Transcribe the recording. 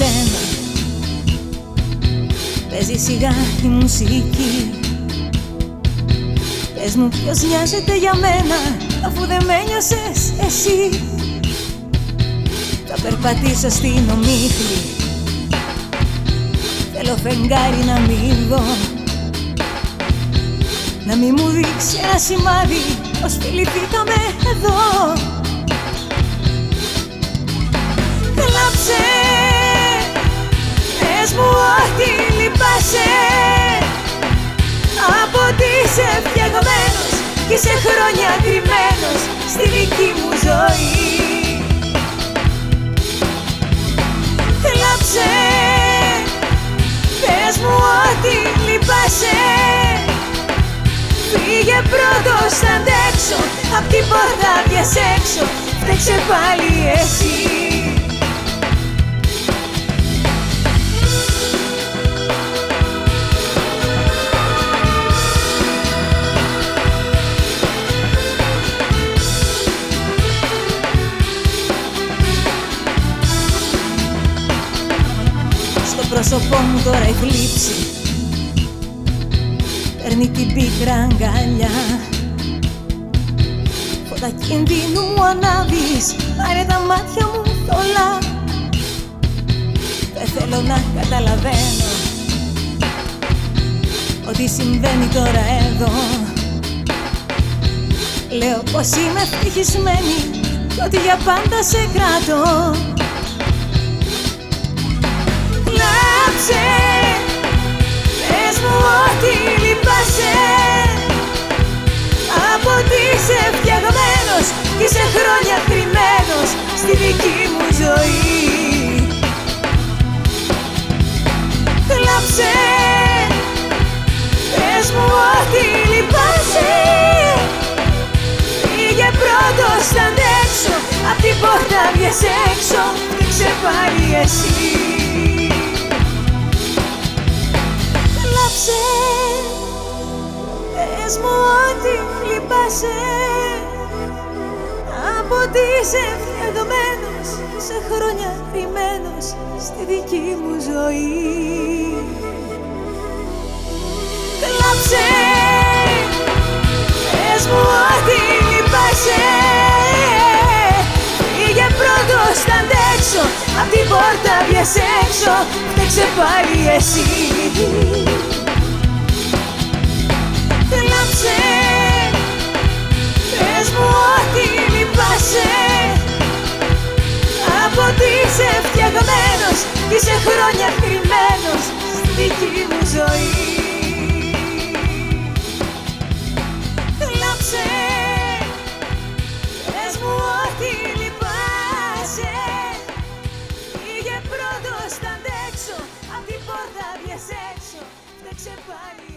σένα Παίζει σιγά η μουσική Πες μου ποιος νοιάζεται για μένα Αφού δεν με νιώσες εσύ. Θα περπατήσω στην ομίχλη Θέλω φεγγάρι να μην δω. Να μην μου δείξει ένα σημάδι Πως φιληθήκαμε εδώ φτιαγμένος Και σε χρόνια κρυμμένος Στη δική μου ζωή. Κλάψε Πες μου ότι λυπάσαι. Φύγε πρώτος θα αντέξω Απ' την πόρτα βγες έξω Φταίξε πάλι πρόσωπό μου τώρα η θλίψη. Παίρνει την πίκρα αγκαλιά. Φώτα κινδύνου μου ανάβεις. Πάρε τα μάτια μου θολά Δεν θέλω να καταλαβαίνω Ότι συμβαίνει τώρα εδώ. Λέω πως είμαι ευτυχισμένη Κι ότι για πάντα σε κρατώ Πες μου ότι λυπάσαι. Από ότι είσαι φτιαγμένος Κι είσαι χρόνια κρυμμένος Στη δική μου ζωή. Κλάψε. Πες μου ότι λυπάσαι. Φύγε πρώτος θα αντέξω Απ' την πόρτα βγες έξω Δείξε πάλι εσύ Πες μου ότι λυπάσαι. Από ότι είσαι φτιαγμένος Σε χρόνια κρυμμένος Στη δική μου ζωή. Κλάψε. Πες μου ότι λυπάσαι. Φύγε πρώτος θα αντέξω Απ' την πόρτα βγες έξω. Φταίξε πάλι εσύ είσαι χρόνια κρυμμένος Στη δική μου ζωή. Κλάψε Πες μου ότι λυπάσαι. Φύγε πρώτος θα αντέξω Απ' την πόρτα βγες έξω. Φταίξε πάλι